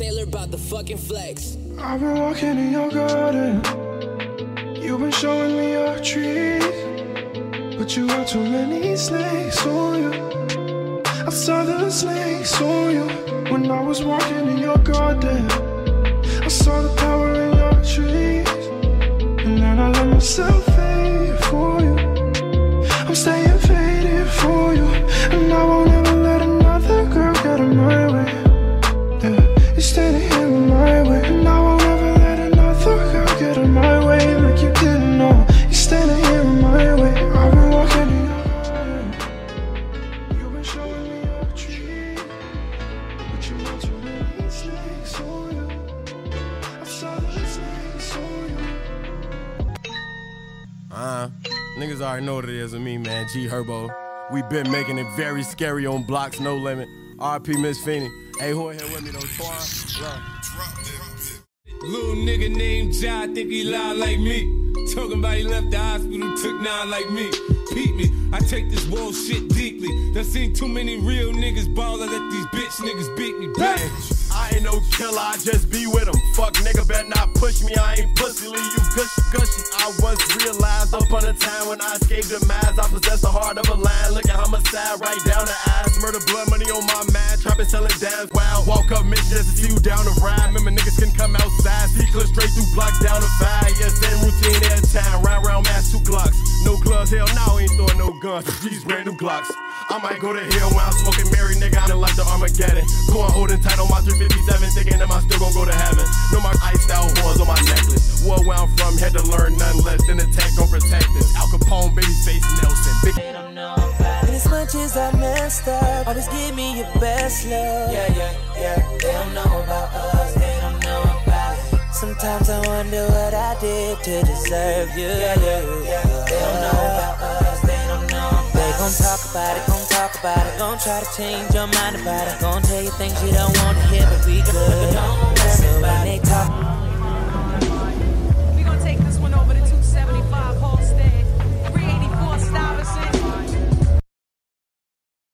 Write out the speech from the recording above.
Miller about the fucking flex. I've been walking in your garden. You've been showing me your trees. But you got too many snakes on you. I saw the snakes on you when I was walking in your garden. I saw the power in your trees. And then I let myself Uh, niggas already know what it is with me, man. G Herbo. We been making it very scary on blocks, no limit. RP Miss Feeney. Hey, who in here with me though? Twan? Little nigga named John think he lie like me. Talking about he left the hospital, took nine like me. Peep me, I take this world shit deeply. Done seen too many real niggas ball, I let these bitch niggas beat me, bitch. I ain't no killer, I just be with 'em. Fuck nigga, better not push me, I ain't pussy, leave you gushy gushy. I once realized upon a time when I escaped the mask, I possess the heart of a lion. Look at homicide right down the ass. Murder blood money on my mind, trapping selling dams. Wow, walk up mission just to see you down the ride. Remember niggas can come outside, see clip straight through block down the fire. Yeah, same routine every time, round round mass, two glocks. No gloves, hell no, ain't throwing no guns. These brand new glocks. I might go to hell when I'm smoking Mary, nigga. I done like the Armageddon. Going holding tight on my none less than attack on protectors. Al Capone, babyface Nelson. Big And as much as I messed up, always give me your best love. Yeah, yeah, yeah. They don't know about us, they don't know about it. Sometimes I wonder what I did to deserve you. Yeah, yeah, yeah. They don't know about us, they don't know about it. They gon' talk about it, gon' talk about it, gon' try to change your mind about it, gon' tell you things you don't want to hear, but we good.